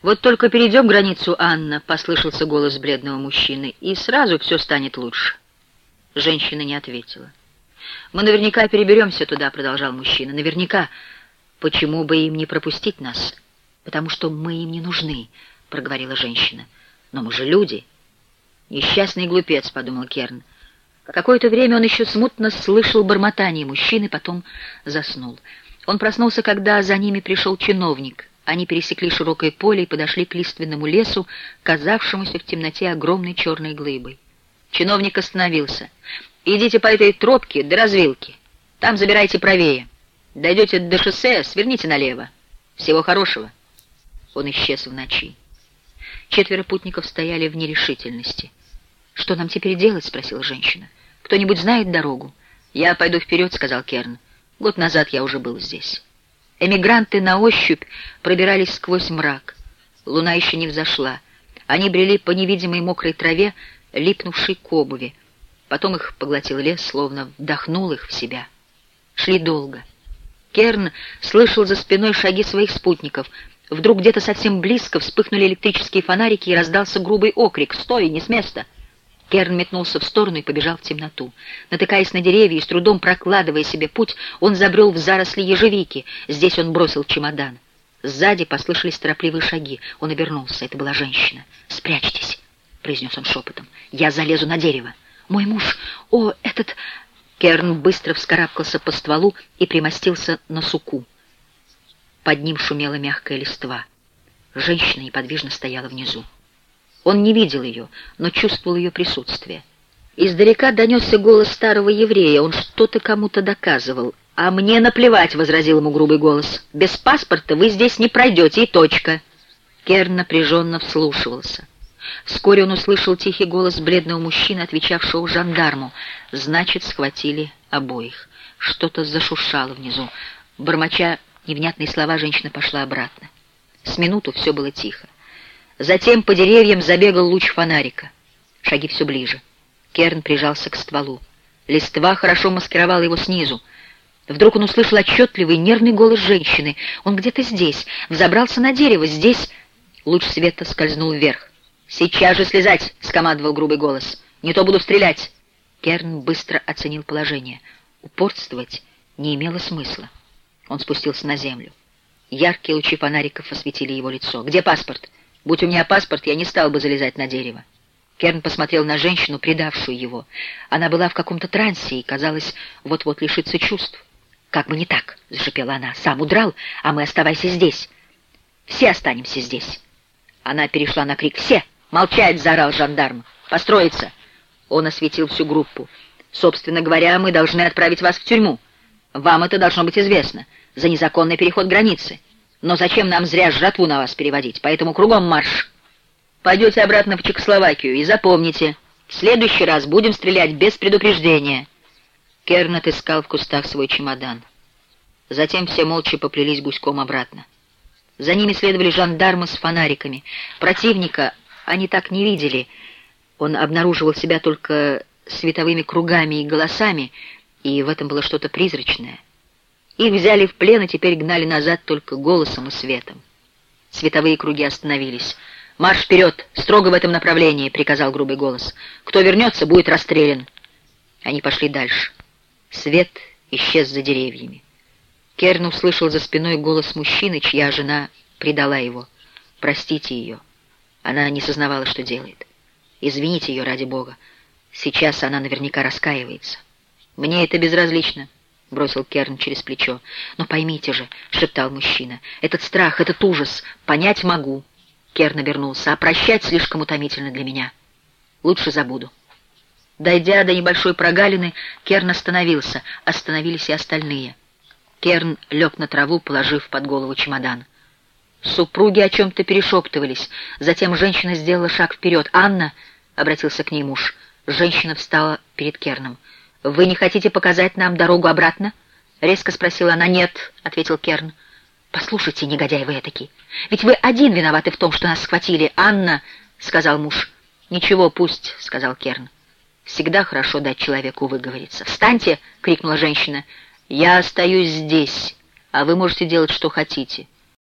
«Вот только перейдем границу, Анна», — послышался голос бледного мужчины, — «и сразу все станет лучше». Женщина не ответила. «Мы наверняка переберемся туда», — продолжал мужчина. «Наверняка. Почему бы им не пропустить нас?» «Потому что мы им не нужны», — проговорила женщина. «Но мы же люди». «Несчастный глупец», — подумал Керн. Какое-то время он еще смутно слышал бормотание мужчины, потом заснул. Он проснулся, когда за ними пришел чиновник. Они пересекли широкое поле и подошли к лиственному лесу, казавшемуся в темноте огромной черной глыбой. Чиновник остановился. «Идите по этой тропке до развилки. Там забирайте правее. Дойдете до шоссе, сверните налево. Всего хорошего». Он исчез в ночи. Четверо путников стояли в нерешительности. «Что нам теперь делать?» — спросила женщина. «Кто-нибудь знает дорогу?» «Я пойду вперед», — сказал Керн. «Год назад я уже был здесь». Эмигранты на ощупь пробирались сквозь мрак. Луна еще не взошла. Они брели по невидимой мокрой траве, липнувшей к обуви. Потом их поглотил лес, словно вдохнул их в себя. Шли долго. Керн слышал за спиной шаги своих спутников. Вдруг где-то совсем близко вспыхнули электрические фонарики и раздался грубый окрик «Стой, не с места!» Керн метнулся в сторону и побежал в темноту. Натыкаясь на деревья и с трудом прокладывая себе путь, он забрел в заросли ежевики. Здесь он бросил чемодан. Сзади послышались торопливые шаги. Он обернулся. Это была женщина. «Спрячьтесь», — произнес он шепотом. «Я залезу на дерево. Мой муж... О, этот...» Керн быстро вскарабкался по стволу и примостился на суку. Под ним шумела мягкая листва. Женщина неподвижно стояла внизу. Он не видел ее, но чувствовал ее присутствие. Издалека донесся голос старого еврея, он что-то кому-то доказывал. «А мне наплевать», — возразил ему грубый голос. «Без паспорта вы здесь не пройдете, и точка». Керн напряженно вслушивался. Вскоре он услышал тихий голос бледного мужчины, отвечавшего жандарму. Значит, схватили обоих. Что-то зашуршало внизу. Бормоча невнятные слова, женщина пошла обратно. С минуту все было тихо. Затем по деревьям забегал луч фонарика. Шаги все ближе. Керн прижался к стволу. Листва хорошо маскировала его снизу. Вдруг он услышал отчетливый нервный голос женщины. Он где-то здесь, взобрался на дерево, здесь... Луч света скользнул вверх. «Сейчас же слезать!» — скомандовал грубый голос. «Не то буду стрелять!» Керн быстро оценил положение. Упорствовать не имело смысла. Он спустился на землю. Яркие лучи фонариков осветили его лицо. «Где паспорт?» Будь у меня паспорт, я не стал бы залезать на дерево. Керн посмотрел на женщину, предавшую его. Она была в каком-то трансе и, казалось, вот-вот лишится чувств. «Как бы не так!» — зашипела она. «Сам удрал, а мы оставайся здесь. Все останемся здесь!» Она перешла на крик. «Все! Молчать!» — заорал жандарм. «Построиться!» Он осветил всю группу. «Собственно говоря, мы должны отправить вас в тюрьму. Вам это должно быть известно. За незаконный переход границы. Но зачем нам зря жратву на вас переводить? Поэтому кругом марш. Пойдете обратно в Чехословакию и запомните, в следующий раз будем стрелять без предупреждения. Керн отыскал в кустах свой чемодан. Затем все молча поплелись гуськом обратно. За ними следовали жандармы с фонариками. Противника они так не видели. Он обнаруживал себя только световыми кругами и голосами, и в этом было что-то призрачное. Их взяли в плен и теперь гнали назад только голосом и светом. Световые круги остановились. «Марш вперед! Строго в этом направлении!» — приказал грубый голос. «Кто вернется, будет расстрелян!» Они пошли дальше. Свет исчез за деревьями. Керн услышал за спиной голос мужчины, чья жена предала его. «Простите ее». Она не сознавала, что делает. «Извините ее ради Бога. Сейчас она наверняка раскаивается. Мне это безразлично». — бросил Керн через плечо. «Но поймите же», — шептал мужчина, — «этот страх, этот ужас, понять могу». Керн обернулся, «а прощать слишком утомительно для меня. Лучше забуду». Дойдя до небольшой прогалины, Керн остановился, остановились и остальные. Керн лег на траву, положив под голову чемодан. Супруги о чем-то перешептывались. Затем женщина сделала шаг вперед. «Анна!» — обратился к ней муж. Женщина встала перед Керном. «Вы не хотите показать нам дорогу обратно?» — резко спросила она. «Нет», — ответил Керн. «Послушайте, негодяй вы этакий, ведь вы один виноваты в том, что нас схватили. Анна», — сказал муж. «Ничего, пусть», — сказал Керн. «Всегда хорошо дать человеку выговориться». «Встаньте!» — крикнула женщина. «Я остаюсь здесь, а вы можете делать, что хотите.